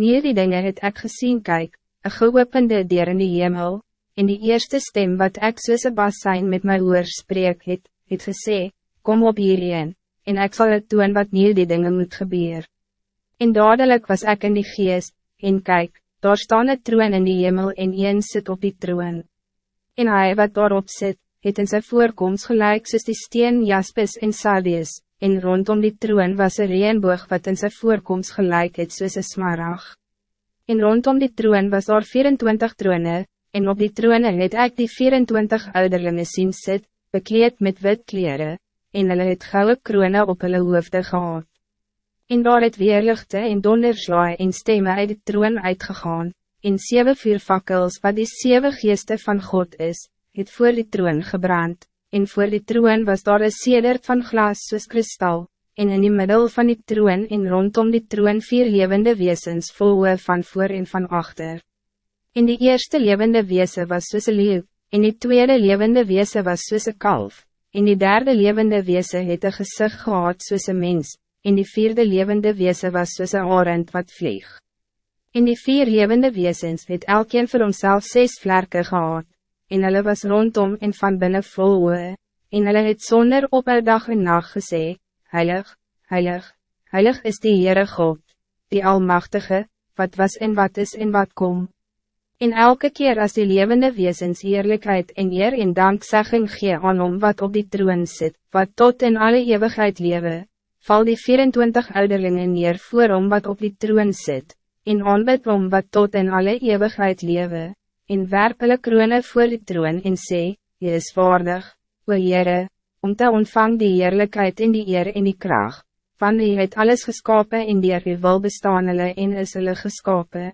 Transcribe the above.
Nie die dinge het ek gesien kyk, een geopende deur in die hemel, en die eerste stem wat ek soos een basijn met my oor spreek het, het gesê, kom op hierheen, en ik zal het doen wat nie die dingen moet gebeuren. En dadelijk was ik in die geest, en kijk, daar staan een troon in die hemel en een zit op die troon. En hij wat daarop zit, het in zijn voorkomst gelijk soos die steen jaspis en sardius, en rondom die troon was een reënboog wat in zijn voorkomst gelijk het soos een smarag. En rondom die troon was daar 24 troone, en op die troone het ek die 24 ouderlinge sien sit, bekleed met wit kleren, en hulle het gouden kroone op hulle hoofde gehad. En daar het weerlichte en donderslaai en stemme uit die troon uitgegaan, en zeven vuurvakkels wat die zeven geeste van God is, het voor die troon gebrand, en voor die troon was daar een sedert van glas soos kristal, en in die middel van die troon en rondom die troon vier levende wezens vol van voor en van achter. En die eerste levende wezen was soos een leeuw, en die tweede levende wezen was soos een kalf, en die derde levende wezen het een gezicht gehad soos een mens, en die vierde levende wezen was soos een arend wat vlieg. En die vier levende wezens het elkeen voor homself zes vlerken gehad, en hulle was rondom en van binnen vol oe, en hulle het zonder op een dag en nacht gesê, Heilig, Heilig, Heilig is die Heere God, die Almachtige, wat was en wat is en wat kom. En elke keer als die levende wezens eerlijkheid en eer en dankzegging gee aan hom wat op die troon zit, wat tot in alle eeuwigheid lewe, val die 24 ouderlingen neer voor hom wat op die troon zit, en aanbid hom wat tot in alle eeuwigheid lewe, en werp hulle kroone voor die troon en sê, Jy is waardig, o Heere, om te ontvang die heerlijkheid en die eer en die kracht, van die het alles geskapen en die er wil bestaan hulle en is hulle geskapen.